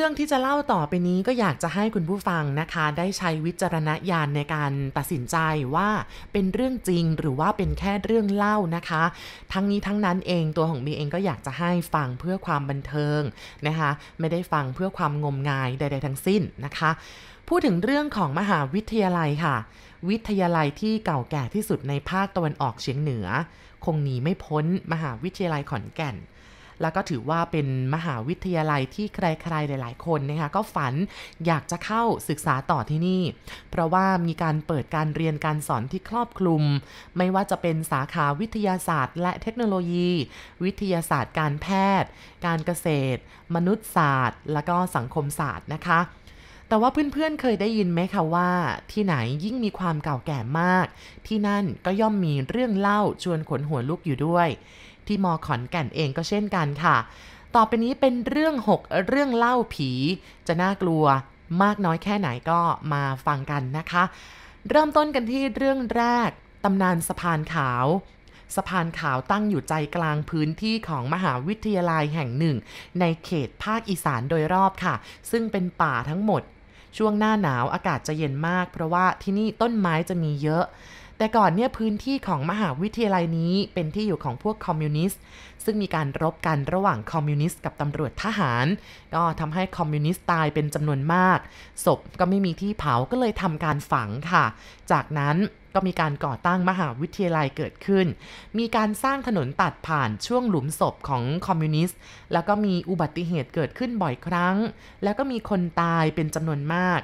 เรื่องที่จะเล่าต่อไปนี้ก็อยากจะให้คุณผู้ฟังนะคะ ได้ใช้วิจารณญาณในการตัดสินใจว่าเป็นเรื่องจริงหรือว่าเป็นแค่เรื่องเล่านะคะ ทั้งนี้ทั้งนั้นเองตัวของบีเองก็อยากจะให้ฟังเพื่อความบันเทิงนะคะ ไม่ได้ฟังเพื่อความงมงายใด ๆ ทั้งสิ้นนะคะ พูดถึงเรื่องของมหาวิทยาลัยค่ะ วิทยาลัยที่เก่าแก่ที่สุดในภาคตะวันออกเฉียงเหนือ คงหนีไม่พ้นมหาวิทยาลัยขอนแก่น แล้วก็ถือว่าเป็นมหาวิทยาลัยที่ใครๆหลาย ๆ คนนะคะก็ฝันอยากจะเข้าศึกษาต่อที่นี่ เพราะว่ามีการเปิดการเรียนการสอนที่ครอบคลุม ไม่ว่าจะเป็นสาขาวิทยาศาสตร์ และเทคโนโลยี วิทยาศาสตร์การแพทย์ การเกษตร มนุษยศาสตร์ และก็สังคมศาสตร์นะคะ แต่ว่าเพื่อนๆเคยได้ยินไหมคะว่า ที่ไหนยิ่งมีความเก่าแก่มาก ที่นั่นก็ย่อมมีเรื่องเล่าชวนขนหัวลุกอยู่ด้วย ที่มอขอนแก่นเองก็เช่นกันค่ะ ต่อไปนี้เป็นเรื่อง 6 เรื่องเล่าผี จะน่ากลัวมากน้อยแค่ไหนก็มาฟังกันนะคะ เริ่มต้นกันที่เรื่องแรกตำนานสะพานขาวสะพานขาวตั้งอยู่ใจกลางพื้นที่ของมหาวิทยาลัยแห่งหนึ่ง ในเขตภาคอีสานโดยรอบค่ะ ซึ่งเป็นป่าทั้งหมด ช่วงหน้าหนาวอากาศจะเย็นมาก เพราะว่าที่นี่ต้นไม้จะมีเยอะ แต่ก่อนเนี่ยพื้นที่ของมหาวิทยาลัยนี้เป็นที่อยู่ของพวกคอมมิวนิสต์ ซึ่งมีการรบกันระหว่างคอมมิวนิสต์กับตำรวจทหาร ก็ทำให้คอมมิวนิสต์ตายเป็นจำนวนมาก ศพก็ไม่มีที่เผาก็เลยทำการฝังค่ะ จากนั้น ก็มีการก่อตั้งมหาวิทยาลัยเกิดขึ้น มีการสร้างถนนตัดผ่านช่วงหลุมศพของคอมมิวนิสต์ แล้วก็มีอุบัติเหตุเกิดขึ้นบ่อยครั้ง แล้วก็มีคนตายเป็นจำนวนมาก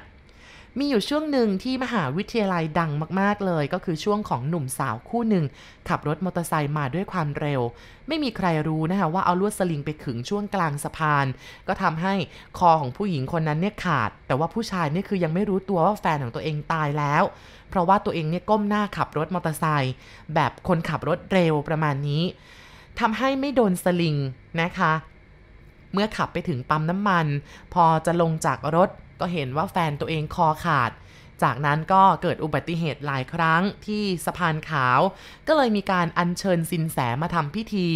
มีอยู่ช่วงหนึ่งที่มหาวิทยาลัยดังมาก ๆ เลย ก็คือช่วงของหนุ่มสาวคู่หนึ่ง ขับรถมอเตอร์ไซค์มาด้วยความเร็ว ไม่มีใครรู้นะคะว่าเอาลวดสลิงไปขึงช่วงกลางสะพาน ก็ทำให้คอของผู้หญิงคนนั้นเนี่ยขาด แต่ว่าผู้ชายเนี่ยคือยังไม่รู้ตัวว่าแฟนของตัวเองตายแล้ว เพราะว่าตัวเองเนี่ยก้มหน้าขับรถมอเตอร์ไซค์แบบคนขับรถเร็วประมาณนี้ทำให้ไม่โดนสลิงนะคะเมื่อขับไปถึงปั๊มน้ำมัน พอจะลงจากรถ ก็เห็นว่าแฟนตัวเองคอขาด จากนั้นก็เกิดอุบัติเหตุหลายครั้งที่สะพานขาว ก็เลยมีการอัญเชิญสินแสมาทำพิธี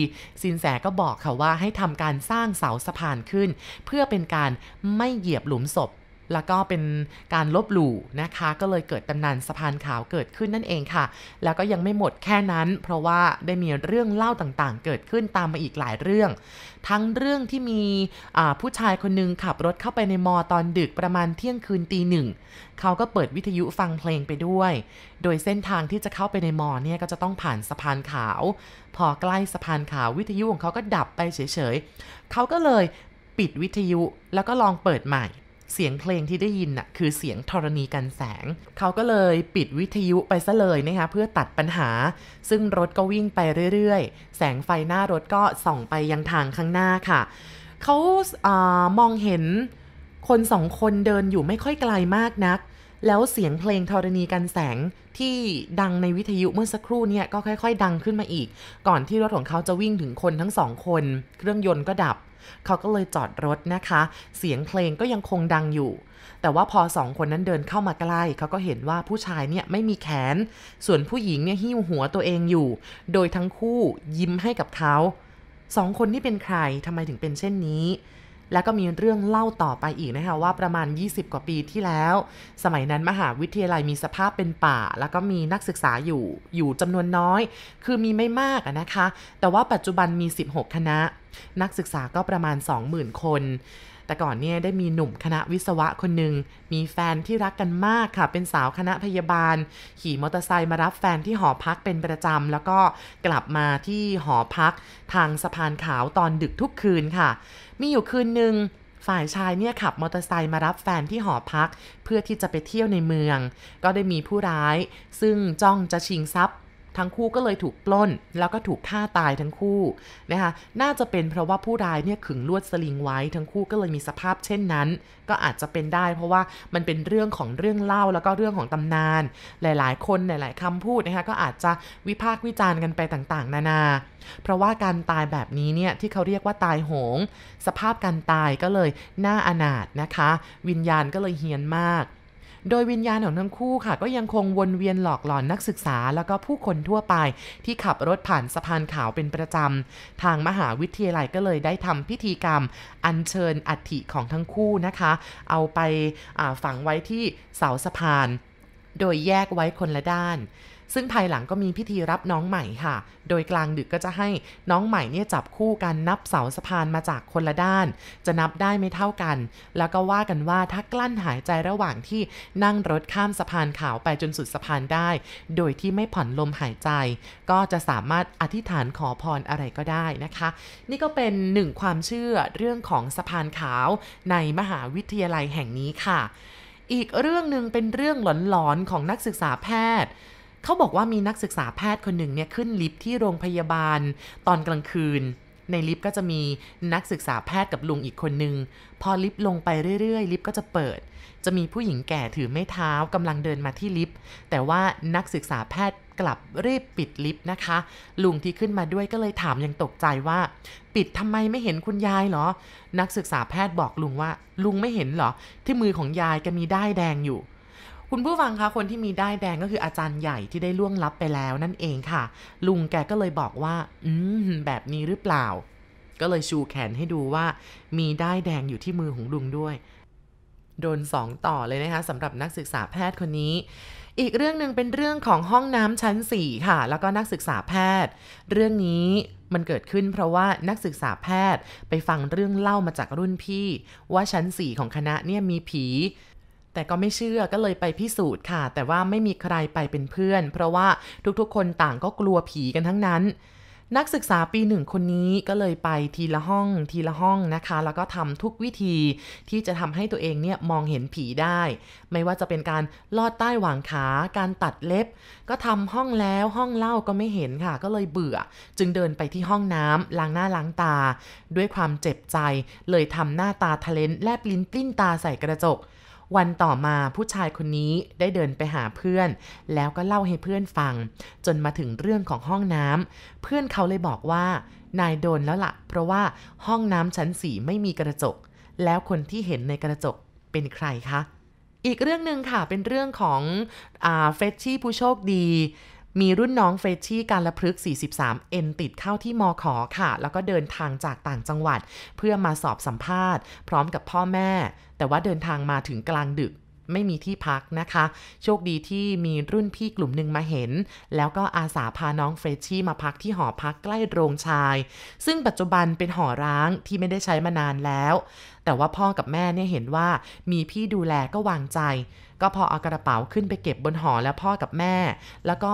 สินแสก็บอกค่ะว่าให้ทำการสร้างเสาสะพานขึ้น เพื่อเป็นการไม่เหยียบหลุมศพ แล้วก็เป็นการลบหลู่นะคะ ก็เลยเกิดตำนานสะพานขาวเกิดขึ้นนั่นเองค่ะ แล้วก็ยังไม่หมดแค่นั้น เพราะว่าได้มีเรื่องเล่าต่างๆ เกิดขึ้นตามมาอีกหลายเรื่อง ทั้งเรื่องที่มีผู้ชายคนนึงขับรถเข้าไปในมอตอนดึกประมาณเที่ยงคืนตีหนึ่งเขาก็เปิดวิทยุฟังเพลงไปด้วย โดยเส้นทางที่จะเข้าไปในมอเนี่ยก็จะต้องผ่านสะพานขาว พอใกล้สะพานขาววิทยุของเขาก็ดับไปเฉยๆ เขาก็เลยปิดวิทยุแล้วก็ลองเปิดใหม่ เสียงเพลงที่ได้ยินน่ะคือเสียงธรณีกันแสง เขาก็เลยปิดวิทยุไปซะเลยนะคะเพื่อตัดปัญหา ซึ่งรถก็วิ่งไปเรื่อยๆ แสงไฟหน้ารถก็ส่องไปยังทางข้างหน้าค่ะ เขาอามองเห็นคนสองคนเดินอยู่ไม่ค่อยไกลมากนัก แล้วเสียงเพลงธรณีกันแสงที่ดังในวิทยุเมื่อสักครู่เนี่ยก็ค่อย ๆ ดังขึ้นมาอีก ก่อนที่รถของเขาจะวิ่งถึงคนทั้งสองคน เครื่องยนต์ก็ดับ เขาก็เลยจอดรถนะคะ เสียงเพลงก็ยังคงดังอยู่ แต่ว่าพอสองคนนั้นเดินเข้ามาใกล้ เขาก็เห็นว่าผู้ชายเนี่ยไม่มีแขน ส่วนผู้หญิงเนี่ยหิ้วหัวตัวเองอยู่ โดยทั้งคู่ยิ้มให้กับเขาสองคนที่เป็นใครทำไมถึงเป็นเช่นนี้ แล้วก็มีเรื่องเล่าต่อไปอีกนะคะว่าประมาณ 20 กว่าปีที่แล้ว สมัยนั้นมหาวิทยาลัยมีสภาพเป็นป่า แล้วก็มีนักศึกษาอยู่อยู่จำนวนน้อย คือมีไม่มากนะคะ แต่ว่าปัจจุบันมี 16 คณะ นักศึกษาก็ประมาณ 20,000 คน แต่ก่อนเนี่ยได้มีหนุ่มคณะวิศวะคนหนึ่งมีแฟนที่รักกันมากค่ะ เป็นสาวคณะพยาบาล ขี่มอเตอร์ไซค์มารับแฟนที่หอพักเป็นประจำแล้วก็กลับมาที่หอพักทางสะพานขาวตอนดึกทุกคืนค่ะ มีอยู่คืนหนึ่งฝ่ายชายเนี่ยขับมอเตอร์ไซค์มารับแฟนที่หอพัก เพื่อที่จะไปเที่ยวในเมือง ก็ได้มีผู้ร้าย ซึ่งจ้องจะชิงทรัพย์ ทั้งคู่ก็เลยถูกปล้น แล้วก็ถูกฆ่าตายทั้งคู่นะคะน่าจะเป็นเพราะว่าผู้ร้ายเนี่ยขึงลวดสลิงไว้ทั้งคู่ก็เลยมีสภาพเช่นนั้น ก็อาจจะเป็นได้เพราะว่ามันเป็นเรื่องของเรื่องเล่าแล้วก็เรื่องของตำนาน หลายๆ คนหลาย ๆคำพูดนะคะก็อาจจะวิพากษ์วิจารณ์กันไปต่างๆ นานา เพราะว่าการตายแบบนี้เนี่ยที่เขาเรียกว่าตายโหง สภาพการตายก็เลยน่าอนาถนะคะ วิญญาณก็เลยเฮียนมาก โดยวิญญาณของทั้งคู่ค่ะ ก็ยังคงวนเวียนหลอกหลอนนักศึกษา แล้วก็ผู้คนทั่วไป ที่ขับรถผ่านสะพานขาวเป็นประจำ ทางมหาวิทยาลัยก็เลยได้ทำพิธีกรรม อัญเชิญอัฐิของทั้งคู่นะคะ เอาไปฝังไว้ที่เสาสะพาน โดยแยกไว้คนละด้าน ซึ่งภายหลังก็มีพิธีรับน้องใหม่ค่ะ โดยกลางดึกก็จะให้น้องใหม่เนี่ยจับคู่กันนับเสาสะพานมาจากคนละด้าน จะนับได้ไม่เท่ากัน แล้วก็ว่ากันว่าถ้ากลั้นหายใจระหว่างที่นั่งรถข้ามสะพานขาวไปจนสุดสะพานได้ โดยที่ไม่ผ่อนลมหายใจ ก็จะสามารถอธิษฐานขอพรอะไรก็ได้นะคะ นี่ก็เป็นหนึ่งความเชื่อเรื่องของสะพานขาวในมหาวิทยาลัยแห่งนี้ค่ะ อีกเรื่องหนึ่งเป็นเรื่องหลอนๆของนักศึกษาแพทย์ เขาบอกว่ามีนักศึกษาแพทย์คนหนึ่งเนี่ยขึ้นลิฟต์ที่โรงพยาบาลตอนกลางคืน ในลิฟต์ก็จะมีนักศึกษาแพทย์กับลุงอีกคนนึง พอลิฟต์ลงไปเรื่อยๆ ลิฟต์ก็จะเปิด จะมีผู้หญิงแก่ถือไม้เท้ากำลังเดินมาที่ลิฟต์แต่ว่านักศึกษาแพทย์กลับรีบปิดลิฟต์นะคะ ลุงที่ขึ้นมาด้วยก็เลยถามยังตกใจว่า ปิดทำไมไม่เห็นคุณยายเหรอ นักศึกษาแพทย์บอกลุงว่า ลุงไม่เห็นเหรอ ที่มือของยายก็มีด้ายแดงอยู่ คุณผู้ฟังคะคนที่มีได้แดงก็คืออาจารย์ใหญ่ที่ได้ล่วงลับไปแล้วนั่นเองค่ะ ลุงแกก็เลยบอกว่า อืม แบบนี้หรือเปล่า ก็เลยชูแขนให้ดูว่า มีได้แดงอยู่ที่มือของลุงด้วย โดนสองต่อเลยนะคะสำหรับนักศึกษาแพทย์คนนี้อีกเรื่องหนึ่งเป็นเรื่องของห้องน้ำชั้น 4 ค่ะ แล้วก็นักศึกษาแพทย์ เรื่องนี้มันเกิดขึ้นเพราะว่านักศึกษาแพทย์ไปฟังเรื่องเล่ามาจากรุ่นพี่ ว่าชั้น 4 ของคณะเนี่ยมีผี แต่ก็ไม่เชื่อก็เลยไปพิสูจน์ค่ะ แต่ว่าไม่มีใครไปเป็นเพื่อน เพราะว่าทุกๆ คนต่างก็กลัวผีกันทั้งนั้น นักศึกษาปีหนึ่งคนนี้ก็เลยไปทีละห้องทีละห้องนะคะ แล้วก็ทำทุกวิธีที่จะทำให้ตัวเองเนี่ยมองเห็นผีได้ ไม่ว่าจะเป็นการลอดใต้หว่างขา การตัดเล็บ ก็ทำห้องแล้วห้องเล่าก็ไม่เห็นค่ะ ก็เลยเบื่อ จึงเดินไปที่ห้องน้ำล้างหน้าล้างตา ด้วยความเจ็บใจ เลยทำหน้าตาทะเลนแลบลิ้นปลิ้นตาใส่กระจก วันต่อมาผู้ชายคนนี้ได้เดินไปหาเพื่อน แล้วก็เล่าให้เพื่อนฟัง จนมาถึงเรื่องของห้องน้ำเพื่อนเขาเลยบอกว่านายโดนแล้วละ่ะ เพราะว่าห้องน้ำชั้นสี่ไม่มีกระจก แล้วคนที่เห็นในกระจกเป็นใครคะ อีกเรื่องหนึ่งค่ะเป็นเรื่องของอเฟชชี่ผู้โชคดี มีรุ่นน้องเฟรชชี่การละพฤกษ์43เอ็นติดเข้าที่มอขอค่ะ แล้วก็เดินทางจากต่างจังหวัด เพื่อมาสอบสัมภาษณ์ พร้อมกับพ่อแม่ แต่ว่าเดินทางมาถึงกลางดึกไม่มีที่พักนะคะ โชคดีที่มีรุ่นพี่กลุ่มหนึ่งมาเห็น แล้วก็อาสาพาน้องเฟรชชี่มาพักที่หอพักใกล้โรงชาย ซึ่งปัจจุบันเป็นหอร้างที่ไม่ได้ใช้มานานแล้ว แต่ว่าพ่อกับแม่เนี่ยเห็นว่ามีพี่ดูแลก็วางใจ ก็พอเอากระเป๋าขึ้นไปเก็บบนหอแล้วพ่อกับแม่ แล้วก็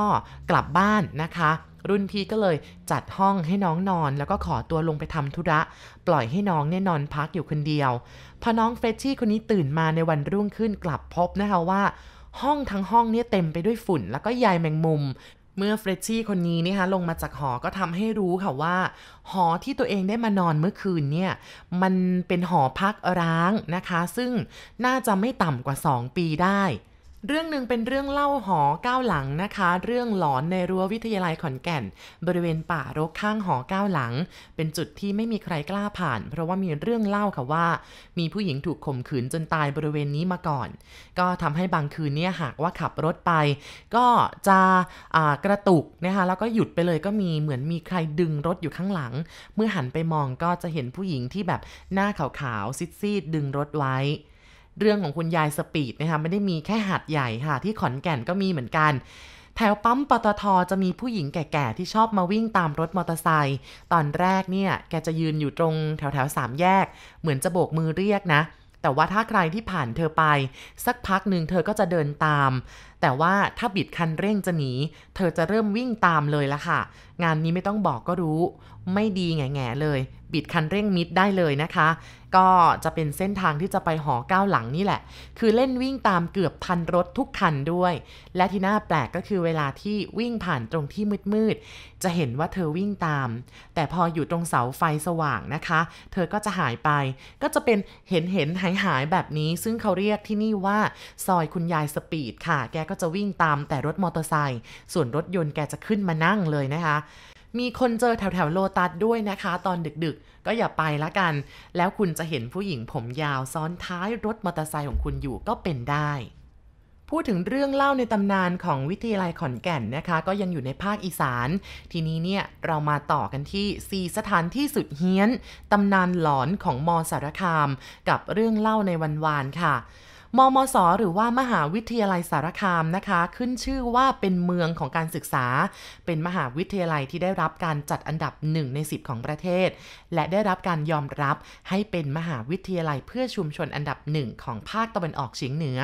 กลับบ้านนะคะ รุ่นพี่ก็เลยจัดห้องให้น้องนอน แล้วก็ขอตัวลงไปทำธุระ ปล่อยให้น้องเนี่ยนอนพักอยู่คนเดียว พอน้องเฟชชี่คนนี้ตื่นมาในวันรุ่งขึ้นกลับพบนะคะว่าห้องทั้งห้องเนี่ยเต็มไปด้วยฝุ่น แล้วก็ใยแมงมุม เมื่อเฟรชชี่คนนี้นะคะลงมาจากหอก็ทำให้รู้ค่ะว่า หอที่ตัวเองได้มานอนเมื่อคืนเนี่ยมันเป็นหอพักร้างนะคะ ซึ่งน่าจะไม่ต่ำกว่า 2 ปีได้ เรื่องหนึ่งเป็นเรื่องเล่าหอก้าวหลังนะคะ เรื่องหลอนในรั้ววิทยาลัยขอนแก่น บริเวณป่ารกข้างหอก้าวหลัง เป็นจุดที่ไม่มีใครกล้าผ่าน เพราะว่ามีเรื่องเล่าค่ะว่า มีผู้หญิงถูกข่มขืนจนตายบริเวณนี้มาก่อน ก็ทำให้บางคืนเนี่ยหากว่าขับรถไป ก็จะกระตุกนะคะแล้วก็หยุดไปเลยก็มีเหมือนมีใครดึงรถอยู่ข้างหลัง เมื่อหันไปมองก็จะเห็นผู้หญิงที่แบบหน้าขาวๆซีดๆดึงรถไว้ เรื่องของคุณยายสปีดนะคะไม่ได้มีแค่หัดใหญ่ค่ะ ที่ขอนแก่นก็มีเหมือนกัน แถวปั๊มปตทจะมีผู้หญิงแก่ๆ ที่ชอบมาวิ่งตามรถมอเตอร์ไซค์ตอนแรกเนี่ย แกจะยืนอยู่ตรงแถวแถวสามแยก เหมือนจะโบกมือเรียกนะแต่ว่าถ้าใครที่ผ่านเธอไป สักพักหนึ่งเธอก็จะเดินตามแต่ว่าถ้าบิดคันเร่งจะหนี เธอจะเริ่มวิ่งตามเลยละค่ะ งานนี้ไม่ต้องบอกก็รู้ ไม่ดีแง่ๆเลย บิดคันเร่งมิดได้เลยนะคะ ก็จะเป็นเส้นทางที่จะไปหอก้าวหลังนี่แหละ คือเล่นวิ่งตามเกือบพันรถทุกคันด้วย และที่น่าแปลกก็คือเวลาที่วิ่งผ่านตรงที่มืดๆ จะเห็นว่าเธอวิ่งตาม แต่พออยู่ตรงเสาไฟสว่างนะคะ เธอก็จะหายไป ก็จะเป็นเห็นเห็นหายหายแบบนี้ ซึ่งเขาเรียกที่นี่ว่าซอยคุณยายสปีดค่ะ แกก็จะวิ่งตามแต่รถมอเตอร์ไซค์ส่วนรถยนต์แกจะขึ้นมานั่งเลยนะคะ มีคนเจอแถวแถวโลตัสด้วยนะคะ ตอนดึกๆ ก็อย่าไปละกัน แล้วคุณจะเห็นผู้หญิงผมยาวซ้อนท้ายรถมอเตอร์ไซค์ของคุณอยู่ก็เป็นได้พูดถึงเรื่องเล่าในตำนานของวิทยาลัยขอนแก่นนะคะ ก็ยังอยู่ในภาคอีสาน ทีนี้เนี่ยเรามาต่อกันที่4สถานที่สุดเฮี้ยน ตำนานหลอนของมอสารคาม กับเรื่องเล่าในวันวานค่ะ มมส หรือว่ามหาวิทยาลัยสารคามนะคะ ขึ้นชื่อว่าเป็นเมืองของการศึกษา เป็นมหาวิทยาลัยที่ได้รับการจัดอันดับ 1 ใน 10 ของประเทศ และได้รับการยอมรับให้เป็นมหาวิทยาลัยเพื่อชุมชนอันดับหนึ่งของภาคตะวันออกเฉียงเหนือ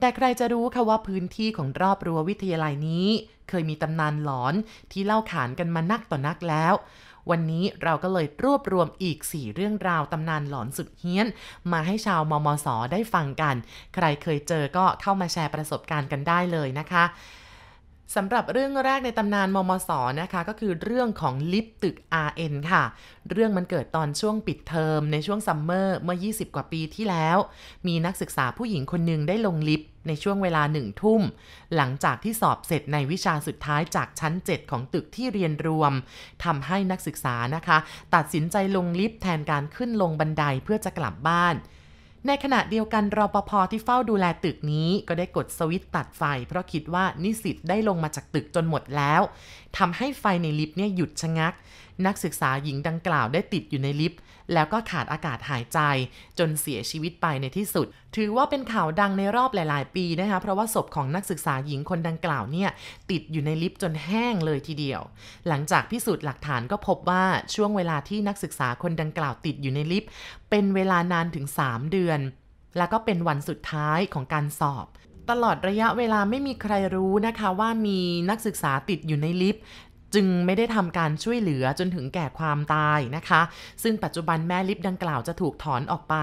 แต่ใครจะรู้ค่ะว่าพื้นที่ของรอบรั้ววิทยาลัยนี้ เคยมีตำนานหลอนที่เล่าขานกันมานักต่อนักแล้ว วันนี้เราก็เลยรวบรวมอีก 4 เรื่องราวตำนานหลอนสุดเฮี้ยน มาให้ชาวมมสได้ฟังกัน ใครเคยเจอก็เข้ามาแชร์ประสบการณ์กันได้เลยนะคะ สำหรับเรื่องแรกในตำนานมมสนะคะ ก็คือเรื่องของลิฟต์ตึก RN ค่ะ เรื่องมันเกิดตอนช่วงปิดเทอมในช่วงซัมเมอร์เมื่อ 20 กว่าปีที่แล้ว มีนักศึกษาผู้หญิงคนหนึ่งได้ลงลิฟต์ในช่วงเวลาหนึ่งทุ่ม หลังจากที่สอบเสร็จในวิชาสุดท้ายจากชั้น 7 ของตึกที่เรียนรวมทำให้นักศึกษานะคะ ตัดสินใจลงลิฟต์แทนการขึ้นลงบันไดเพื่อจะกลับบ้าน ในขณะเดียวกันรปภที่เฝ้าดูแลตึกนี้ก็ได้กดสวิตช์ตัดไฟ เพราะคิดว่านิสิตได้ลงมาจากตึกจนหมดแล้วทำให้ไฟในลิฟต์เนี่ยหยุดชะงัก นักศึกษาหญิงดังกล่าวได้ติดอยู่ในลิฟต์ แล้วก็ขาดอากาศหายใจ จนเสียชีวิตไปในที่สุด ถือว่าเป็นข่าวดังในรอบหลาย ๆ ปีนะคะเพราะว่าศพของนักศึกษาหญิงคนดังกล่าวเนี่ยติดอยู่ในลิฟต์จนแห้งเลยทีเดียว หลังจากพิสูจน์หลักฐานก็พบว่าช่วงเวลาที่นักศึกษาคนดังกล่าวติดอยู่ในลิฟต์เป็นเวลานานถึง 3 เดือน แล้วก็เป็นวันสุดท้ายของการสอบตลอดระยะเวลาไม่มีใครรู้นะคะว่ามีนักศึกษาติดอยู่ในลิฟต์ จึงไม่ได้ทำการช่วยเหลือจนถึงแก่ความตายนะคะ ซึ่งปัจจุบันแม่ลิฟต์ดังกล่าวจะถูกถอนออกไป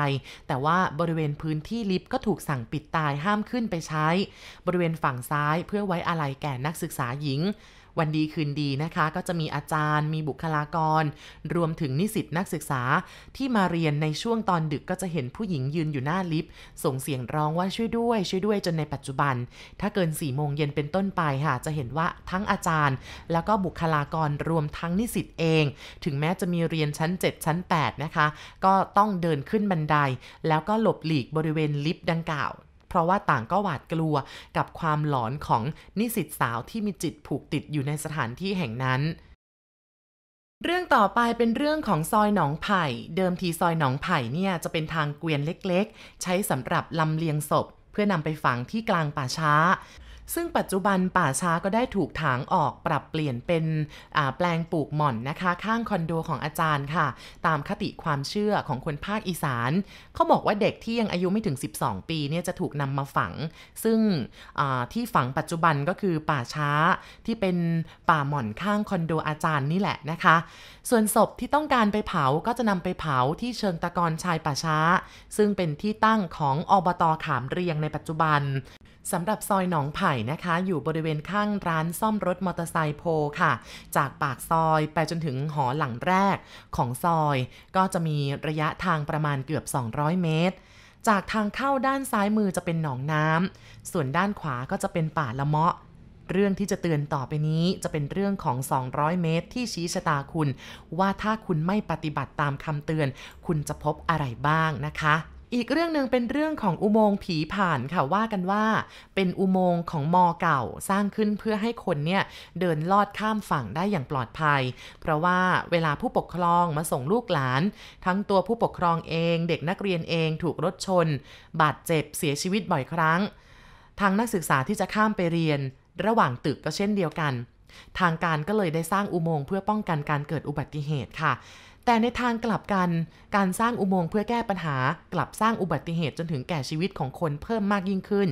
แต่ว่าบริเวณพื้นที่ลิฟต์ก็ถูกสั่งปิดตายห้ามขึ้นไปใช้ บริเวณฝั่งซ้ายเพื่อไว้อาลัยแก่นักศึกษาหญิง วันดีคืนดีนะคะ ก็จะมีอาจารย์ มีบุคลากร รวมถึงนิสิตนักศึกษาที่มาเรียนในช่วงตอนดึกก็จะเห็นผู้หญิงยืนอยู่หน้าลิฟต์ส่งเสียงร้องว่าช่วยด้วย ช่วยด้วยจนในปัจจุบัน ถ้าเกิน4ี่โมงเย็นเป็นต้นไปค่ะ จะเห็นว่าทั้งอาจารย์ แล้วก็บุคลากรรวมทั้งนิสิตเอง ถึงแม้จะมีเรียนชั้น 7 ชั้น 8 นะคะ ก็ต้องเดินขึ้นบันได แล้วก็หลบหลีกบริเวณลิฟต์ดังกล่าว เพราะว่าต่างก็หวาดกลัวกับความหลอนของนิสิตสาวที่มีจิตผูกติดอยู่ในสถานที่แห่งนั้นเรื่องต่อไปเป็นเรื่องของซอยหนองไผ่ เดิมทีซอยหนองไผ่เนี่ยจะเป็นทางเกวียนเล็กๆ ใช้สำหรับลำเลียงศพ เพื่อนำไปฝังที่กลางป่าช้า ซึ่งปัจจุบันป่าช้าก็ได้ถูกถางออกปรับเปลี่ยนเป็นแปลงปลูกหม่อนนะคะ ข้างคอนโดของอาจารย์ค่ะ ตามคติความเชื่อของคนภาคอีสาน เขาบอกว่าเด็กที่ยังอายุไม่ถึง 12 ปีเนี่ยจะถูกนำมาฝัง ซึ่งที่ฝังปัจจุบันก็คือป่าช้าที่เป็นป่าหม่อนข้างคอนโดอาจารย์นี่แหละนะคะ ส่วนศพที่ต้องการไปเผาก็จะนำไปเผาที่เชิงตะกอนชายป่าช้า ซึ่งเป็นที่ตั้งของอบตขามเรียงในปัจจุบันสำหรับซอยหนองไผ่นะคะ อยู่บริเวณข้างร้านซ่อมรถมอเตอร์ไซค์โพค่ะ จากปากซอยไปจนถึงหอหลังแรกของซอย ก็จะมีระยะทางประมาณเกือบ 200 เมตร จากทางเข้าด้านซ้ายมือจะเป็นหนองน้ำส่วนด้านขวาก็จะเป็นป่าละเมาะเรื่องที่จะเตือนต่อไปนี้จะเป็นเรื่องของ 200 เมตร ที่ชี้ชะตาคุณ ว่าถ้าคุณไม่ปฏิบัติตามคำเตือน คุณจะพบอะไรบ้างนะคะ อีกเรื่องหนึ่งเป็นเรื่องของอุโมงค์ผีผ่านค่ะว่ากันว่า เป็นอุโมงค์ของมอเก่าสร้างขึ้นเพื่อให้คนเนี่ยเดินลอดข้ามฝั่งได้อย่างปลอดภัย เพราะว่าเวลาผู้ปกครองมาส่งลูกหลาน ทั้งตัวผู้ปกครองเองเด็กนักเรียนเองถูกรถชน บาดเจ็บเสียชีวิตบ่อยครั้ง ทางนักศึกษาที่จะข้ามไปเรียน ระหว่างตึกก็เช่นเดียวกัน ทางการก็เลยได้สร้างอุโมงค์เพื่อป้องกันการเกิดอุบัติเหตุค่ะ แต่ในทางกลับกัน การสร้างอุโมงค์เพื่อแก้ปัญหากลับสร้างอุบัติเหตุจนถึงแก่ชีวิตของคนเพิ่มมากยิ่งขึ้น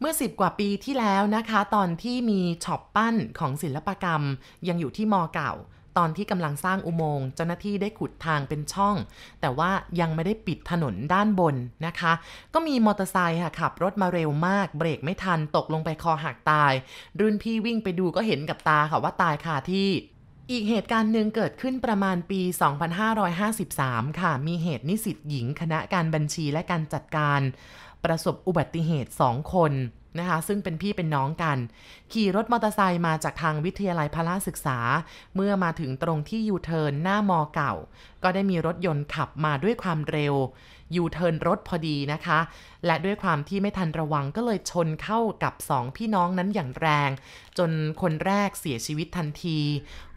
เมื่อสิบกว่าปีที่แล้วนะคะ ตอนที่มีช็อปปั้นของศิลปกรรม ยังอยู่ที่มอเก่า ตอนที่กำลังสร้างอุโมงค์เจ้าหน้าที่ได้ขุดทางเป็นช่อง แต่ว่ายังไม่ได้ปิดถนนด้านบนนะคะ ก็มีมอเตอร์ไซค์ค่ะขับรถมาเร็วมาก เบรกไม่ทันตกลงไปคอหักตาย รุ่นพี่วิ่งไปดูก็เห็นกับตาค่ะว่าตายคาที่ อีกเหตุการณ์หนึ่งเกิดขึ้นประมาณปี 2553 ค่ะ มีเหตุนิสิตหญิงคณะการบัญชีและการจัดการ ประสบอุบัติเหตุ 2 คนนะคะ ซึ่งเป็นพี่เป็นน้องกัน ขี่รถมอเตอร์ไซค์มาจากทางวิทยาลัยพละศึกษา เมื่อมาถึงตรงที่ยูเทิร์นหน้ามอเก่า ก็ได้มีรถยนต์ขับมาด้วยความเร็ว ยูเทิร์นรถพอดีนะคะ และด้วยความที่ไม่ทันระวังก็เลยชนเข้ากับสองพี่น้องนั้นอย่างแรง จนคนแรกเสียชีวิตทันที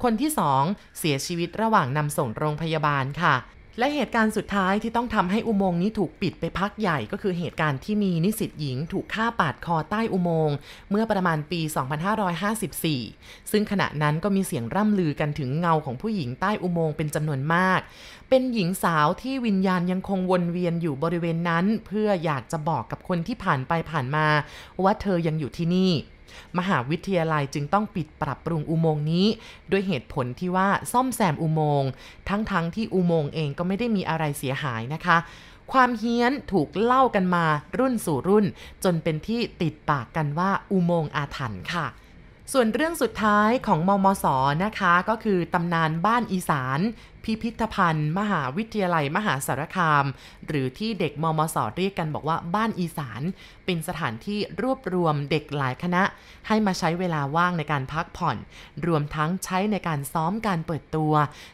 คนที่สองเสียชีวิตระหว่างนำส่งโรงพยาบาลค่ะ และเหตุการณ์สุดท้ายที่ต้องทำให้อุโมงค์นี้ถูกปิดไปพักใหญ่ก็คือเหตุการณ์ที่มีนิสิตหญิงถูกฆ่าปาดคอใต้อุโมงค์เมื่อประมาณปี 2554 ซึ่งขณะนั้นก็มีเสียงร่ำลือกันถึงเงาของผู้หญิงใต้อุโมงค์เป็นจำนวนมาก เป็นหญิงสาวที่วิญญาณยังคงวนเวียนอยู่บริเวณนั้น เพื่ออยากจะบอกกับคนที่ผ่านไปผ่านมา ว่าเธอยังอยู่ที่นี่ มหาวิทยาลัยจึงต้องปิดปรับปรุงอุโมงค์นี้ ด้วยเหตุผลที่ว่าซ่อมแซมอุโมงค์ทั้งๆทที่อุโมงค์เองก็ไม่ได้มีอะไรเสียหายนะคะความเฮี้ยนถูกเล่ากันมารุ่นสู่รุ่น จนเป็นที่ติดปากกันว่าอุโมงค์อาถรรพ์ค่ะ ส่วนเรื่องสุดท้ายของมมสนะคะก็คือตำนานบ้านอีสาน พิพิธภัณฑ์ มหาวิทยาลัยมหาสารคาม หรือที่เด็กมมสเรียกกันบอกว่าบ้านอีสาน เป็นสถานที่รวบรวมเด็กหลายคณะ ให้มาใช้เวลาว่างในการพักผ่อน รวมทั้งใช้ในการซ้อมการเปิดตัว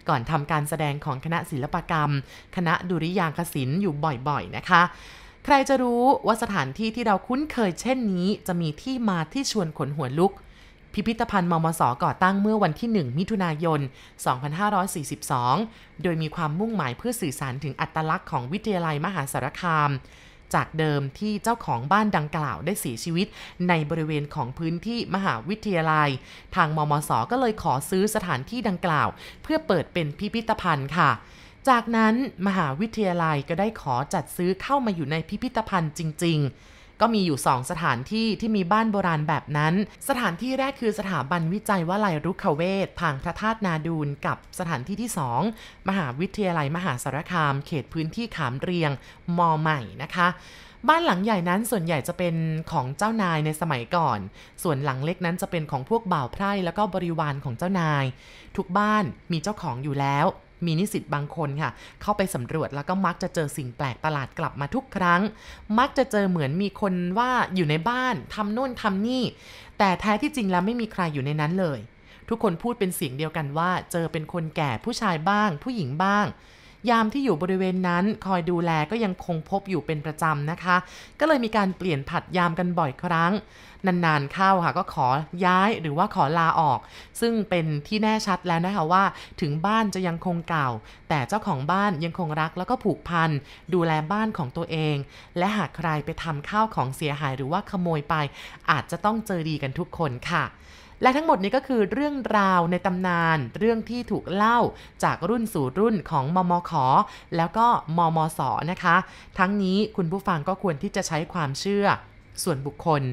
ก่อนทำการแสดงของคณะศิลปกรรม คณะดุริยางคศิลป์อยู่บ่อยๆนะคะใครจะรู้ว่าสถานที่ที่เราคุ้นเคยเช่นนี้ จะมีที่มาที่ชวนขนหัวลุก พิพิธภัณฑ์มมสก่อตั้งเมื่อวันที่ 1 มิถุนายน 2542 โดยมีความมุ่งหมายเพื่อสื่อสารถึงอัตลักษณ์ของวิทยาลัยมหาสารคาม จากเดิมที่เจ้าของบ้านดังกล่าวได้เสียชีวิต ในบริเวณของพื้นที่มหาวิทยาลัย ทางมมสก็เลยขอซื้อสถานที่ดังกล่าว เพื่อเปิดเป็นพิพิธภัณฑ์ค่ะจากนั้นมหาวิทยาลัยก็ได้ขอจัดซื้อเข้ามาอยู่ในพิพิธภัณฑ์จริง ๆ ก็มีอยู่ 2 สถานที่ที่มีบ้านโบราณแบบนั้น สถานที่แรกคือสถาบันวิจัยวลัยรุกขเวททางพระธาตุนาดูนกับสถานที่ที่ 2 มหาวิทยาลัยมหาสารคาม เขตพื้นที่ขามเรียงมอใหม่นะคะบ้านหลังใหญ่นั้นส่วนใหญ่จะเป็นของเจ้านายในสมัยก่อน ส่วนหลังเล็กนั้นจะเป็นของพวกบ่าวไพร่แล้วก็บริวารของเจ้านาย ทุกบ้านมีเจ้าของอยู่แล้ว มีนิสิตบางคนค่ะ เข้าไปสำรวจแล้วก็มักจะเจอสิ่งแปลกประหลาดกลับมาทุกครั้ง มักจะเจอเหมือนมีคนว่าอยู่ในบ้านทำโน่นทำนี่ แต่แท้ที่จริงแล้วไม่มีใครอยู่ในนั้นเลย ทุกคนพูดเป็นเสียงเดียวกันว่า เจอเป็นคนแก่ผู้ชายบ้าง ผู้หญิงบ้าง ยามที่อยู่บริเวณนั้นคอยดูแลก็ยังคงพบอยู่เป็นประจำนะคะ ก็เลยมีการเปลี่ยนผัดยามกันบ่อยครั้ง นานๆเข้าค่ะก็ขอย้ายหรือว่าขอลาออก ซึ่งเป็นที่แน่ชัดแล้วนะคะว่า ถึงบ้านจะยังคงเก่า แต่เจ้าของบ้านยังคงรักแล้วก็ผูกพันดูแลบ้านของตัวเอง และหากใครไปทำข้าวของเสียหายหรือว่าขโมยไป อาจจะต้องเจอดีกันทุกคนค่ะ และทั้งหมดนี้ก็คือเรื่องราวในตำนาน เรื่องที่ถูกเล่าจากรุ่นสู่รุ่นของมมขแล้วก็มมสนะคะ ทั้งนี้คุณผู้ฟังก็ควรที่จะใช้ความเชื่อส่วนบุคคล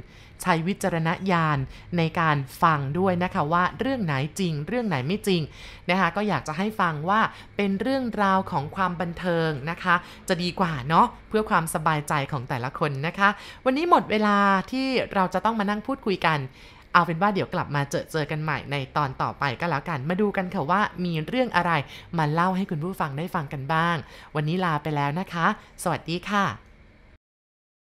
ใช้วิจารณญาณในการฟังด้วยนะคะว่าเรื่องไหนจริง เรื่องไหนไม่จริงนะคะก็อยากจะให้ฟังว่าเป็นเรื่องราวของความบันเทิงนะคะ จะดีกว่าเนาะเพื่อความสบายใจของแต่ละคนนะคะ วันนี้หมดเวลาที่เราจะต้องมานั่งพูดคุยกัน เอาเป็นว่าเดี๋ยวกลับมาเจอเจอกันใหม่ในตอนต่อไปก็แล้วกัน มาดูกันค่ะว่ามีเรื่องอะไรมาเล่าให้คุณผู้ฟังได้ฟังกันบ้าง วันนี้ลาไปแล้วนะคะ สวัสดีค่ะ